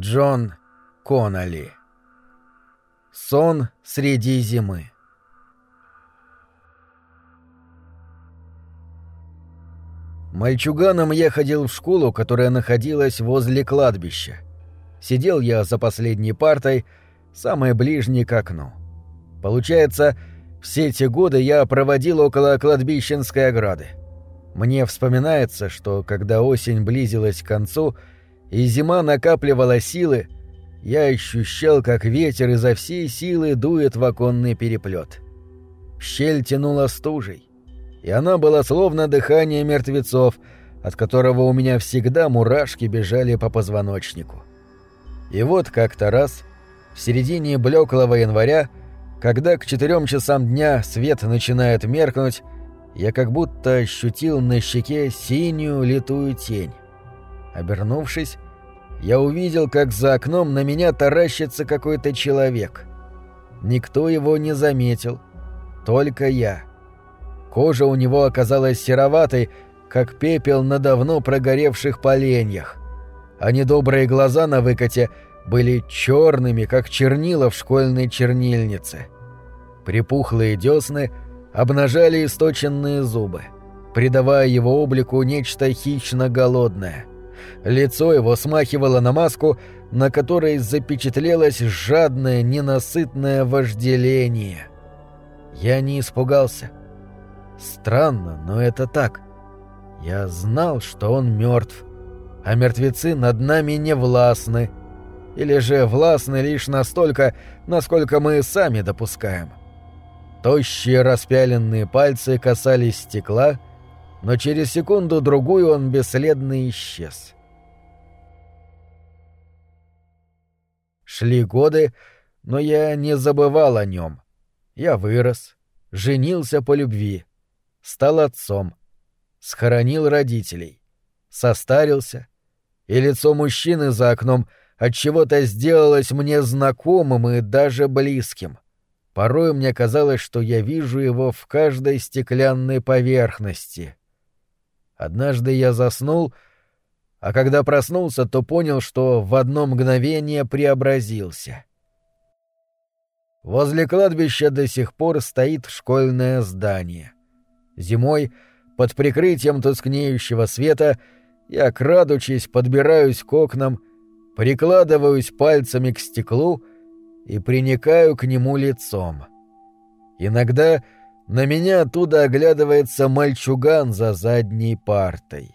Джон Конноли. Сон среди зимы. Мальчуганом я ходил в школу, которая находилась возле кладбища. Сидел я за последней партой, самой ближней к окну. Получается, все эти годы я проводил около кладбищенской ограды. Мне вспоминается, что когда осень близилась к концу и зима накапливала силы, я ощущал, как ветер изо всей силы дует в оконный переплет. Щель тянула стужей и она была словно дыхание мертвецов, от которого у меня всегда мурашки бежали по позвоночнику. И вот как-то раз, в середине блеклого января, когда к четырем часам дня свет начинает меркнуть, я как будто ощутил на щеке синюю литую тень. Обернувшись, я увидел, как за окном на меня таращится какой-то человек. Никто его не заметил, только я — Кожа у него оказалась сероватой, как пепел на давно прогоревших поленьях. А недобрые глаза на выкате были черными, как чернила в школьной чернильнице. Припухлые десны обнажали источенные зубы, придавая его облику нечто хищно-голодное. Лицо его смахивало на маску, на которой запечатлелось жадное, ненасытное вожделение. Я не испугался — Странно, но это так. Я знал, что он мертв, а мертвецы над нами не властны. Или же властны лишь настолько, насколько мы сами допускаем. Тощие распяленные пальцы касались стекла, но через секунду-другую он бесследно исчез. Шли годы, но я не забывал о нем. Я вырос, женился по любви стал отцом, схоронил родителей, состарился, и лицо мужчины за окном от чего-то сделалось мне знакомым и даже близким. Порой мне казалось, что я вижу его в каждой стеклянной поверхности. Однажды я заснул, а когда проснулся, то понял, что в одно мгновение преобразился. Возле кладбища до сих пор стоит школьное здание. Зимой, под прикрытием тускнеющего света, я, крадучись, подбираюсь к окнам, прикладываюсь пальцами к стеклу и приникаю к нему лицом. Иногда на меня оттуда оглядывается мальчуган за задней партой.